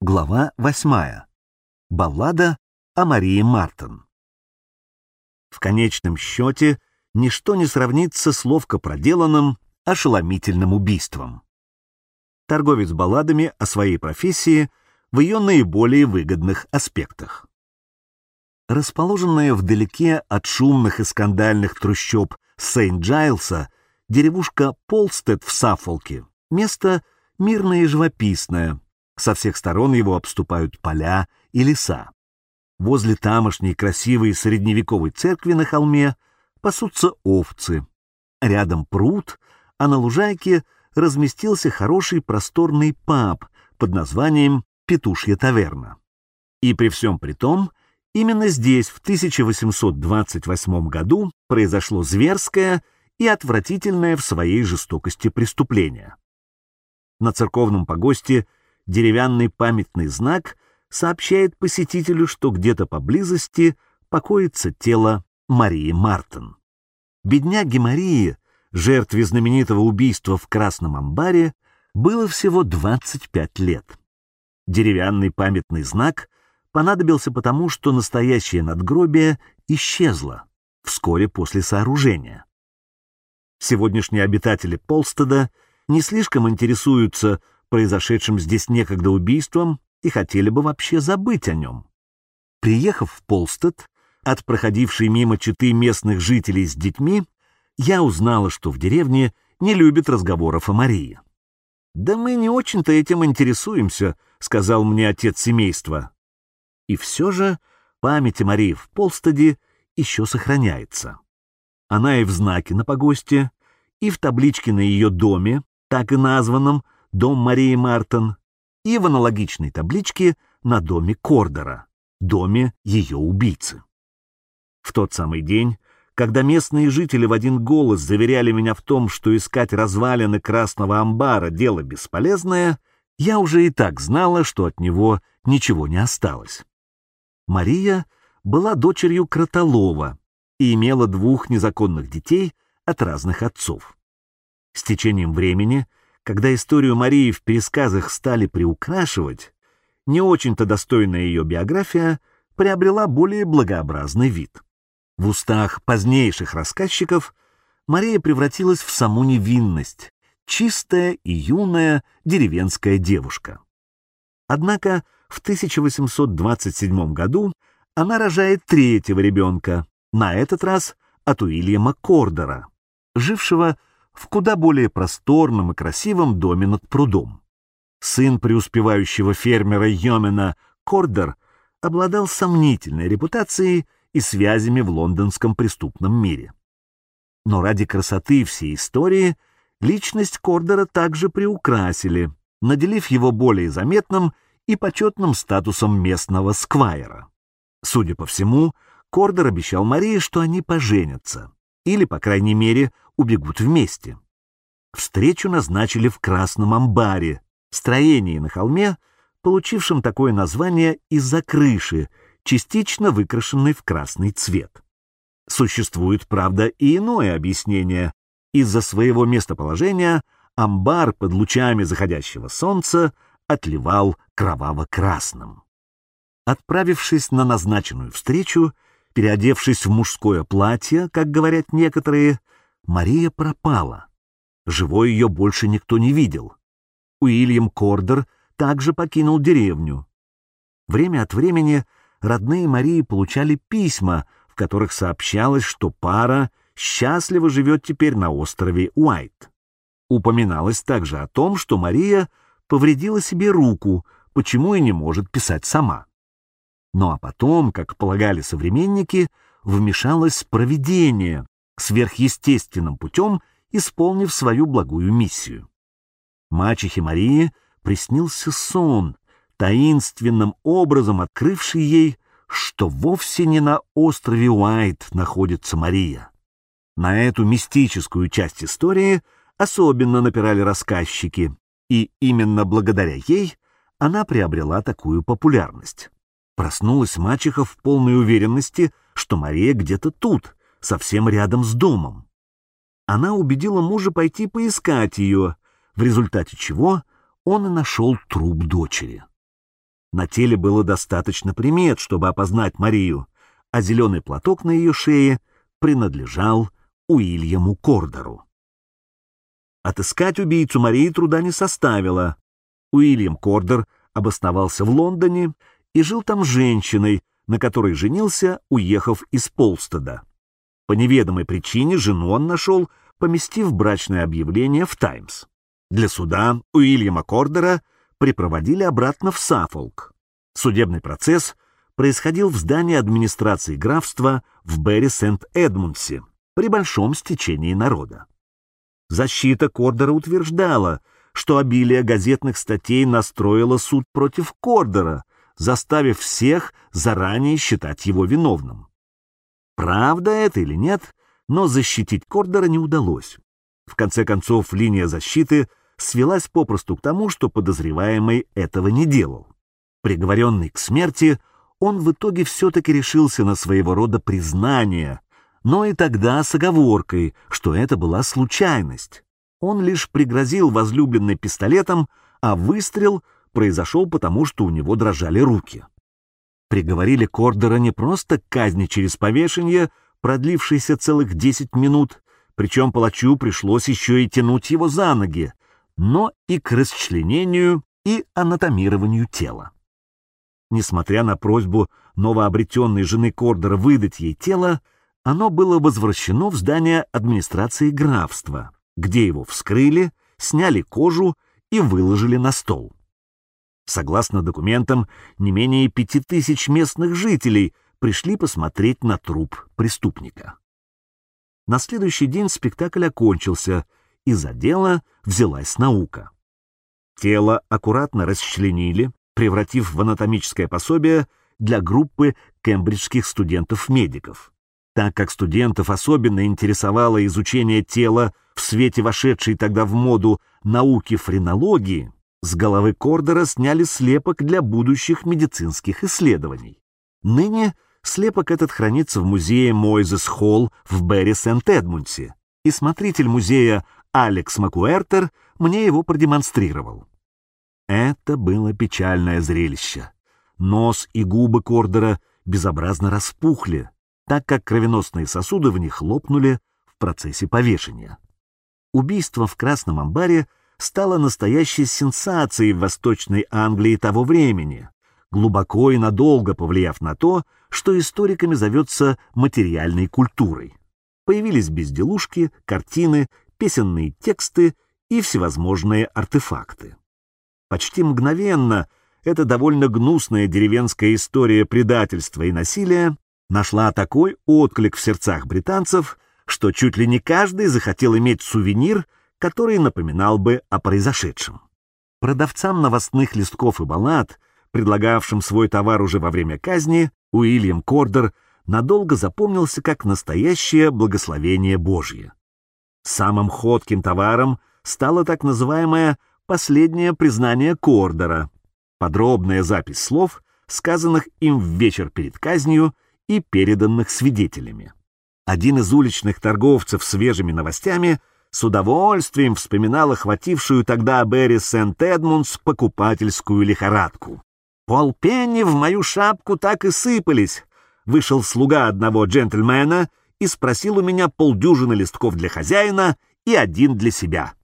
Глава восьмая. Баллада о Марии Мартин. В конечном счете, ничто не сравнится с ловко проделанным, ошеломительным убийством. Торговец балладами о своей профессии в ее наиболее выгодных аспектах. Расположенная вдалеке от шумных и скандальных трущоб Сент-Джайлса, деревушка Полстед в Саффолке, место мирное и живописное, со всех сторон его обступают поля и леса. Возле тамошней красивой средневековой церкви на холме пасутся овцы. Рядом пруд, а на лужайке разместился хороший просторный паб под названием «Петушья таверна». И при всем при том, именно здесь в 1828 году произошло зверское и отвратительное в своей жестокости преступление. На церковном погосте деревянный памятный знак сообщает посетителю, что где-то поблизости покоится тело Марии Мартин. Бедняге Марии, жертве знаменитого убийства в Красном амбаре, было всего 25 лет. Деревянный памятный знак понадобился потому, что настоящее надгробие исчезло вскоре после сооружения. Сегодняшние обитатели Полстеда не слишком интересуются произошедшим здесь некогда убийством и хотели бы вообще забыть о нем. Приехав в Полстед, от проходившей мимо четы местных жителей с детьми, я узнала, что в деревне не любят разговоров о Марии. «Да мы не очень-то этим интересуемся», — сказал мне отец семейства. И все же память о Марии в Полстеде еще сохраняется. Она и в знаке на погосте, и в табличке на ее доме, так и названном дом Марии Мартин, и в аналогичной табличке на доме Кордера, доме ее убийцы. В тот самый день, когда местные жители в один голос заверяли меня в том, что искать развалины Красного амбара — дело бесполезное, я уже и так знала, что от него ничего не осталось. Мария была дочерью Кротолова и имела двух незаконных детей от разных отцов. С течением времени когда историю Марии в пересказах стали приукрашивать, не очень-то достойная ее биография приобрела более благообразный вид. В устах позднейших рассказчиков Мария превратилась в саму невинность, чистая и юная деревенская девушка. Однако в 1827 году она рожает третьего ребенка, на этот раз от Уильяма Кордера, жившего в куда более просторном и красивом доме над прудом. Сын преуспевающего фермера Йомена Кордер обладал сомнительной репутацией и связями в лондонском преступном мире. Но ради красоты всей истории личность Кордера также приукрасили, наделив его более заметным и почетным статусом местного сквайра. Судя по всему, Кордер обещал Марии, что они поженятся, или, по крайней мере, убегут вместе. Встречу назначили в Красном амбаре, строении на холме, получившем такое название из-за крыши, частично выкрашенной в красный цвет. Существует, правда, и иное объяснение. Из-за своего местоположения амбар под лучами заходящего солнца отливал кроваво-красным. Отправившись на назначенную встречу, переодевшись в мужское платье, как говорят некоторые, Мария пропала. Живой ее больше никто не видел. Уильям Кордер также покинул деревню. Время от времени родные Марии получали письма, в которых сообщалось, что пара счастливо живет теперь на острове Уайт. Упоминалось также о том, что Мария повредила себе руку, почему и не может писать сама. Ну а потом, как полагали современники, вмешалось провидение, сверхъестественным путем исполнив свою благую миссию. Мачехе Марии приснился сон, таинственным образом открывший ей, что вовсе не на острове Уайт находится Мария. На эту мистическую часть истории особенно напирали рассказчики, и именно благодаря ей она приобрела такую популярность. Проснулась мачеха в полной уверенности, что Мария где-то тут, совсем рядом с домом. Она убедила мужа пойти поискать ее, в результате чего он и нашел труп дочери. На теле было достаточно примет, чтобы опознать Марию, а зеленый платок на ее шее принадлежал Уильяму Кордеру. Отыскать убийцу Марии труда не составило. Уильям Кордер обосновался в Лондоне и жил там женщиной, на которой женился, уехав из Полстеда. По неведомой причине жену он нашел, поместив брачное объявление в «Таймс». Для суда Уильяма Кордера припроводили обратно в Саффолк. Судебный процесс происходил в здании администрации графства в Берри-Сент-Эдмундсе при большом стечении народа. Защита Кордера утверждала, что обилие газетных статей настроило суд против Кордера, заставив всех заранее считать его виновным. Правда это или нет, но защитить Кордера не удалось. В конце концов, линия защиты свелась попросту к тому, что подозреваемый этого не делал. Приговоренный к смерти, он в итоге все-таки решился на своего рода признание, но и тогда с оговоркой, что это была случайность. Он лишь пригрозил возлюбленной пистолетом, а выстрел произошел потому, что у него дрожали руки. Приговорили Кордера не просто к казни через повешение, продлившейся целых десять минут, причем палачу пришлось еще и тянуть его за ноги, но и к расчленению и анатомированию тела. Несмотря на просьбу новообретенной жены Кордера выдать ей тело, оно было возвращено в здание администрации графства, где его вскрыли, сняли кожу и выложили на стол. Согласно документам, не менее пяти тысяч местных жителей пришли посмотреть на труп преступника. На следующий день спектакль окончился, и за дело взялась наука. Тело аккуратно расчленили, превратив в анатомическое пособие для группы кембриджских студентов-медиков. Так как студентов особенно интересовало изучение тела в свете вошедшей тогда в моду науки френологии, с головы Кордера сняли слепок для будущих медицинских исследований. Ныне слепок этот хранится в музее Мойзес Холл в Берри-Сент-Эдмунсе, и смотритель музея Алекс Макуэртер мне его продемонстрировал. Это было печальное зрелище. Нос и губы Кордера безобразно распухли, так как кровеносные сосуды в них лопнули в процессе повешения. Убийство в Красном амбаре стало настоящей сенсацией в Восточной Англии того времени, глубоко и надолго повлияв на то, что историками зовется материальной культурой. Появились безделушки, картины, песенные тексты и всевозможные артефакты. Почти мгновенно эта довольно гнусная деревенская история предательства и насилия нашла такой отклик в сердцах британцев, что чуть ли не каждый захотел иметь сувенир, который напоминал бы о произошедшем. Продавцам новостных листков и баллад, предлагавшим свой товар уже во время казни, Уильям Кордер надолго запомнился как настоящее благословение Божье. Самым ходким товаром стало так называемое «последнее признание Кордера», подробная запись слов, сказанных им в вечер перед казнью и переданных свидетелями. Один из уличных торговцев свежими новостями с удовольствием вспоминал охватившую тогда Берри Сент-Эдмундс покупательскую лихорадку. «Полпенни в мою шапку так и сыпались!» Вышел слуга одного джентльмена и спросил у меня полдюжины листков для хозяина и один для себя.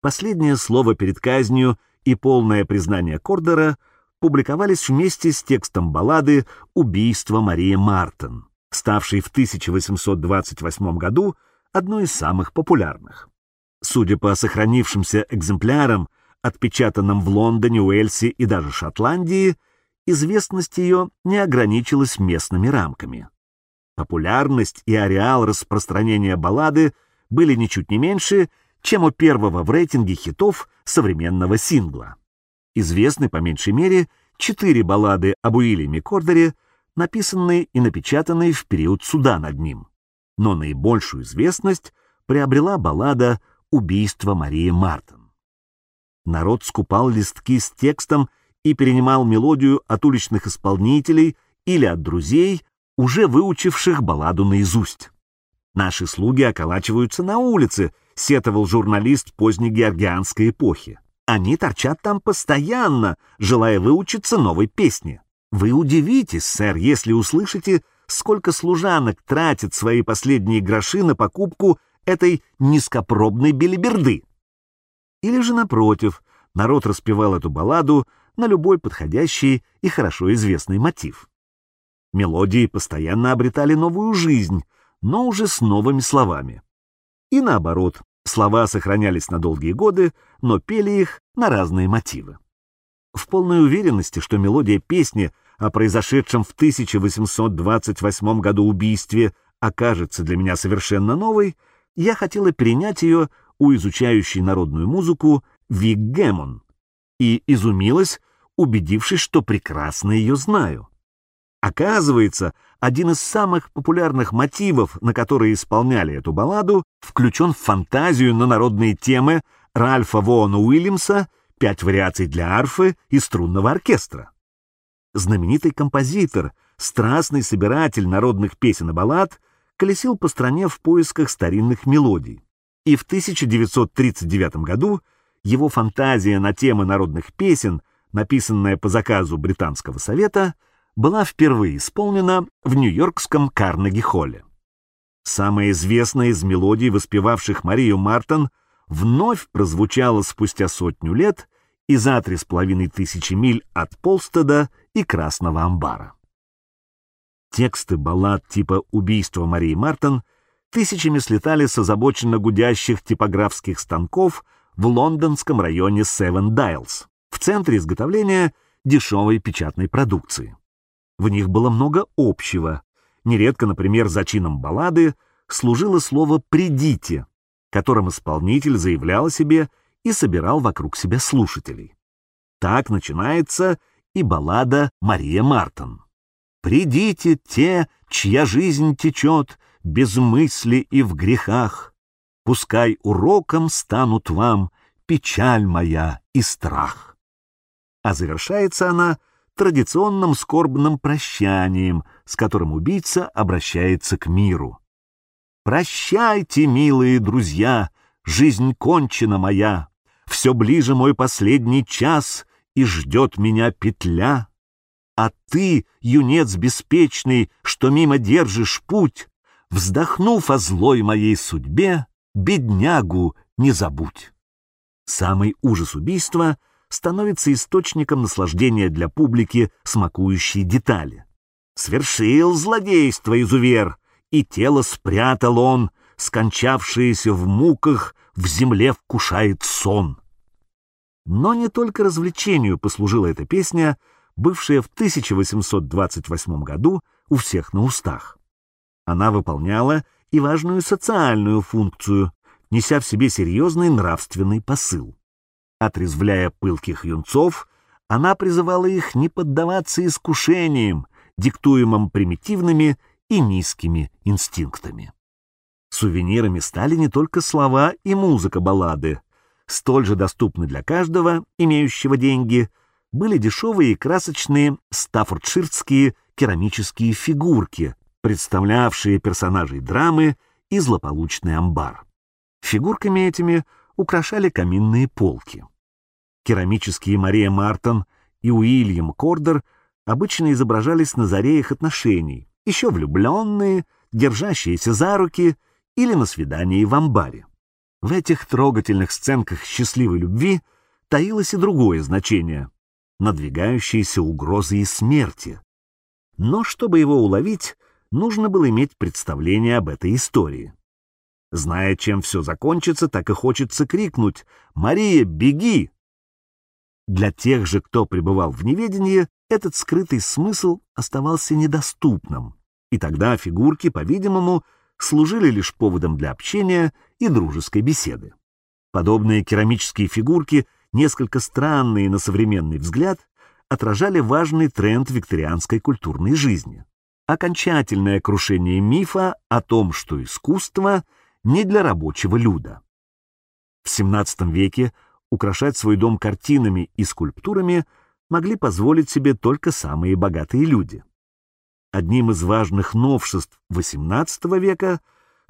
Последнее слово перед казнью и полное признание Кордера — публиковались вместе с текстом баллады «Убийство Марии Мартин», ставшей в 1828 году одной из самых популярных. Судя по сохранившимся экземплярам, отпечатанным в Лондоне, Уэльсе и даже Шотландии, известность ее не ограничилась местными рамками. Популярность и ареал распространения баллады были ничуть не меньше, чем у первого в рейтинге хитов современного сингла известны по меньшей мере четыре баллады об Уильяме Кордере, написанные и напечатанные в период суда над ним. Но наибольшую известность приобрела баллада «Убийство Марии Мартин». Народ скупал листки с текстом и перенимал мелодию от уличных исполнителей или от друзей, уже выучивших балладу наизусть. «Наши слуги околачиваются на улице», — сетовал журналист поздней георгианской эпохи Они торчат там постоянно, желая выучиться новой песне. Вы удивитесь, сэр, если услышите, сколько служанок тратит свои последние гроши на покупку этой низкопробной белиберды. Или же, напротив, народ распевал эту балладу на любой подходящий и хорошо известный мотив. Мелодии постоянно обретали новую жизнь, но уже с новыми словами. И наоборот, слова сохранялись на долгие годы, но пели их на разные мотивы. В полной уверенности, что мелодия песни о произошедшем в 1828 году убийстве окажется для меня совершенно новой, я хотела перенять ее у изучающей народную музыку Вик Гэммон и изумилась, убедившись, что прекрасно ее знаю. Оказывается, один из самых популярных мотивов, на которые исполняли эту балладу, включен в фантазию на народные темы Ральфа Воона Уильямса «Пять вариаций для арфы и струнного оркестра». Знаменитый композитор, страстный собиратель народных песен и баллад, колесил по стране в поисках старинных мелодий. И в 1939 году его фантазия на темы народных песен, написанная по заказу Британского совета, была впервые исполнена в Нью-Йоркском Карнеги-холле. Самая известная из мелодий, воспевавших Марию Мартон, вновь прозвучала спустя сотню лет и за три с половиной тысячи миль от Полстеда и Красного Амбара. Тексты баллад типа «Убийство Марии Мартон» тысячами слетали с озабоченно гудящих типографских станков в лондонском районе Севен Дайлс, в центре изготовления дешевой печатной продукции. В них было много общего. Нередко, например, за чином баллады служило слово «придите», которым исполнитель заявлял о себе и собирал вокруг себя слушателей. Так начинается и баллада Мария Мартон. «Придите те, чья жизнь течет без мысли и в грехах, пускай уроком станут вам печаль моя и страх». А завершается она традиционным скорбным прощанием, с которым убийца обращается к миру. «Прощайте, милые друзья, жизнь кончена моя, все ближе мой последний час, и ждет меня петля. А ты, юнец беспечный, что мимо держишь путь, вздохнув о злой моей судьбе, беднягу не забудь. Самый ужас убийства становится источником наслаждения для публики, смакующей детали. Свершил злодейство изувер, и тело спрятал он, скончавшееся в муках, в земле вкушает сон. Но не только развлечению послужила эта песня, бывшая в 1828 году у всех на устах. Она выполняла и важную социальную функцию, неся в себе серьезный нравственный посыл. Отрезвляя пылких юнцов, она призывала их не поддаваться искушениям, диктуемым примитивными и низкими инстинктами. Сувенирами стали не только слова и музыка баллады, столь же доступны для каждого, имеющего деньги, были дешевые и красочные стаффордширские керамические фигурки, представлявшие персонажей драмы и злополучный амбар. Фигурками этими украшали каминные полки. Керамические Мария Мартон и Уильям Кордер обычно изображались на заре их отношений, еще влюбленные, держащиеся за руки или на свидании в амбаре. В этих трогательных сценках счастливой любви таилось и другое значение — надвигающиеся угрозы и смерти. Но чтобы его уловить, нужно было иметь представление об этой истории. Зная, чем все закончится, так и хочется крикнуть «Мария, беги!». Для тех же, кто пребывал в неведении, этот скрытый смысл оставался недоступным, и тогда фигурки, по-видимому, служили лишь поводом для общения и дружеской беседы. Подобные керамические фигурки, несколько странные на современный взгляд, отражали важный тренд викторианской культурной жизни. Окончательное крушение мифа о том, что искусство не для рабочего люда. В XVII веке украшать свой дом картинами и скульптурами могли позволить себе только самые богатые люди. Одним из важных новшеств XVIII века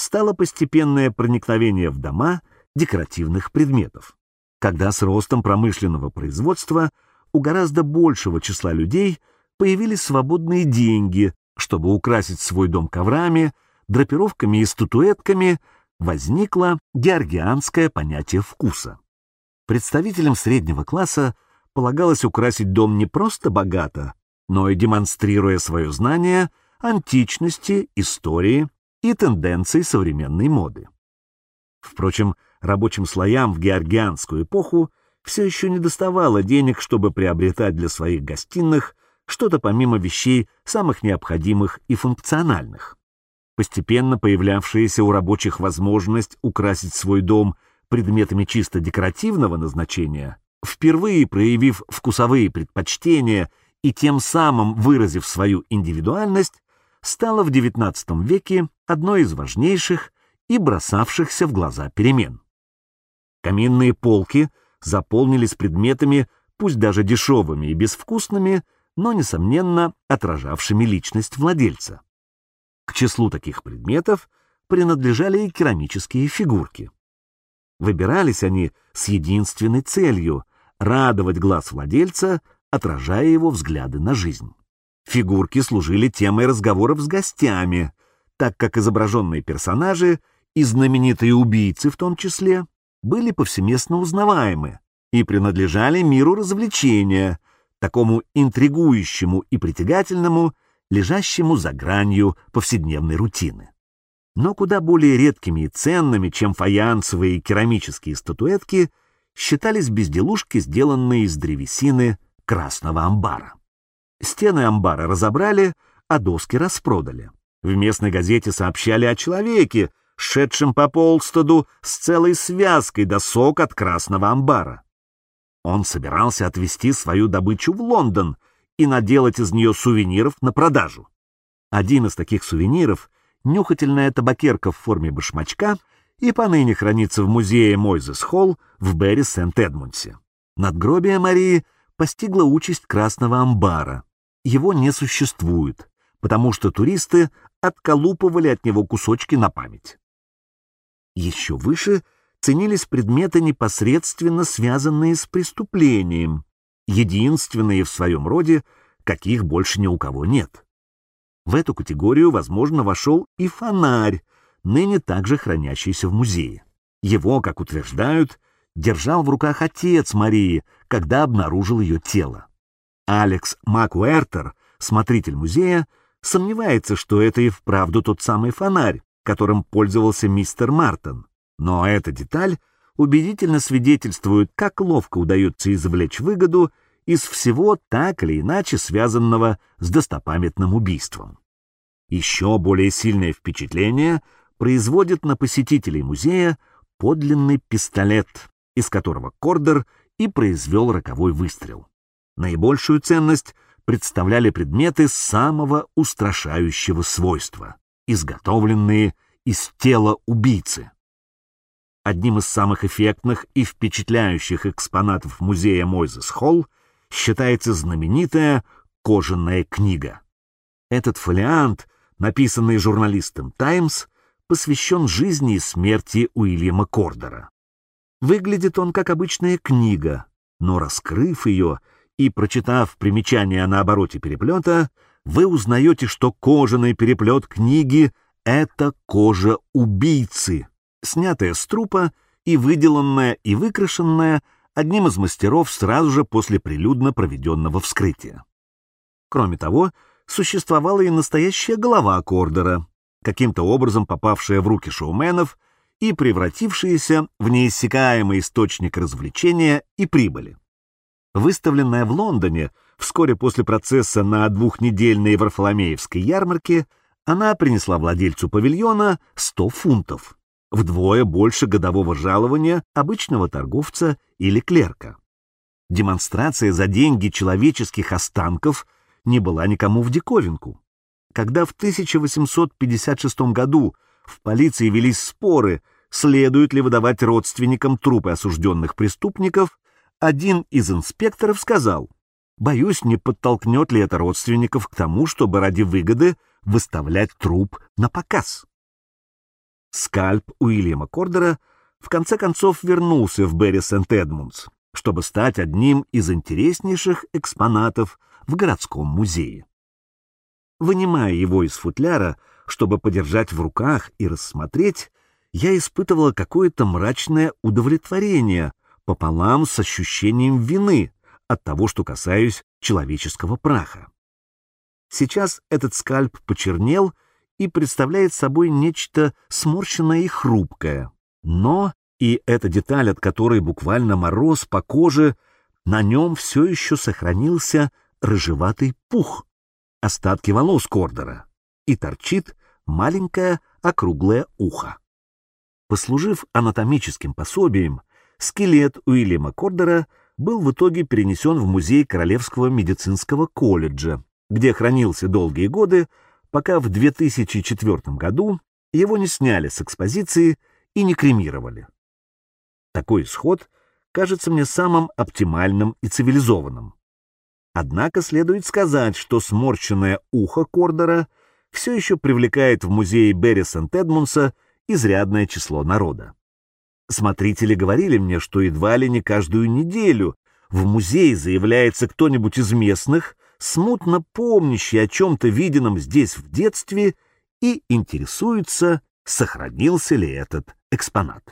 стало постепенное проникновение в дома декоративных предметов. когда с ростом промышленного производства у гораздо большего числа людей появились свободные деньги, чтобы украсить свой дом коврами, драпировками и статуэтками, возникло георгианское понятие вкуса. Представителям среднего класса полагалось украсить дом не просто богато, но и демонстрируя свое знание античности, истории и тенденций современной моды. Впрочем, рабочим слоям в георгианскую эпоху все еще не доставало денег, чтобы приобретать для своих гостиных что-то помимо вещей самых необходимых и функциональных. Постепенно появлявшаяся у рабочих возможность украсить свой дом предметами чисто декоративного назначения, впервые проявив вкусовые предпочтения и тем самым выразив свою индивидуальность, стала в XIX веке одной из важнейших и бросавшихся в глаза перемен. Каминные полки заполнились предметами, пусть даже дешевыми и безвкусными, но, несомненно, отражавшими личность владельца. К числу таких предметов принадлежали и керамические фигурки. Выбирались они с единственной целью — радовать глаз владельца, отражая его взгляды на жизнь. Фигурки служили темой разговоров с гостями, так как изображенные персонажи и знаменитые убийцы в том числе были повсеместно узнаваемы и принадлежали миру развлечения, такому интригующему и притягательному, лежащему за гранью повседневной рутины. Но куда более редкими и ценными, чем фаянсовые и керамические статуэтки, считались безделушки, сделанные из древесины красного амбара. Стены амбара разобрали, а доски распродали. В местной газете сообщали о человеке, шедшем по Полстаду с целой связкой досок от красного амбара. Он собирался отвезти свою добычу в Лондон и наделать из нее сувениров на продажу. Один из таких сувениров — нюхательная табакерка в форме башмачка и поныне хранится в музее Мойзес Холл в Берри Сент-Эдмунсе. Надгробие Марии постигла участь красного амбара. Его не существует, потому что туристы отколупывали от него кусочки на память. Еще выше ценились предметы, непосредственно связанные с преступлением, единственные в своем роде, каких больше ни у кого нет. В эту категорию, возможно, вошел и фонарь, ныне также хранящийся в музее. Его, как утверждают, держал в руках отец Марии, когда обнаружил ее тело. Алекс Макуэртер, смотритель музея, сомневается, что это и вправду тот самый фонарь, которым пользовался мистер Мартин. Но эта деталь убедительно свидетельствует, как ловко удается извлечь выгоду из всего так или иначе связанного с достопамятным убийством. Еще более сильное впечатление производит на посетителей музея подлинный пистолет, из которого Кордер и произвел роковой выстрел. Наибольшую ценность представляли предметы самого устрашающего свойства изготовленные из тела убийцы. Одним из самых эффектных и впечатляющих экспонатов музея Мойзес Холл считается знаменитая кожаная книга. Этот фолиант, написанный журналистом «Таймс», посвящен жизни и смерти Уильяма Кордера. Выглядит он как обычная книга, но раскрыв ее и прочитав примечание на обороте переплета, вы узнаете, что кожаный переплет книги — это кожа убийцы, снятая с трупа и выделанная и выкрашенная одним из мастеров сразу же после прилюдно проведенного вскрытия. Кроме того, существовала и настоящая голова Кордера, каким-то образом попавшая в руки шоуменов и превратившаяся в неиссякаемый источник развлечения и прибыли. Выставленная в Лондоне — Вскоре после процесса на двухнедельной Варфоломеевской ярмарке она принесла владельцу павильона 100 фунтов, вдвое больше годового жалования обычного торговца или клерка. Демонстрация за деньги человеческих останков не была никому в диковинку. Когда в 1856 году в полиции велись споры, следует ли выдавать родственникам трупы осужденных преступников, один из инспекторов сказал, Боюсь, не подтолкнет ли это родственников к тому, чтобы ради выгоды выставлять труп на показ. Скальп Уильяма Кордера в конце концов вернулся в Берри Сент-Эдмундс, чтобы стать одним из интереснейших экспонатов в городском музее. Вынимая его из футляра, чтобы подержать в руках и рассмотреть, я испытывала какое-то мрачное удовлетворение пополам с ощущением вины от того, что касаюсь человеческого праха. Сейчас этот скальп почернел и представляет собой нечто сморщенное и хрупкое. Но, и эта деталь, от которой буквально мороз по коже, на нем все еще сохранился рыжеватый пух, остатки волос Кордера, и торчит маленькое округлое ухо. Послужив анатомическим пособием, скелет Уильяма Кордера был в итоге перенесен в музей Королевского медицинского колледжа, где хранился долгие годы, пока в 2004 году его не сняли с экспозиции и не кремировали. Такой исход кажется мне самым оптимальным и цивилизованным. Однако следует сказать, что сморщенное ухо Кордера все еще привлекает в музее Берри Сент-Эдмунса изрядное число народа. Смотрители говорили мне, что едва ли не каждую неделю в музей заявляется кто-нибудь из местных, смутно помнящий о чем-то виденном здесь в детстве, и интересуется, сохранился ли этот экспонат.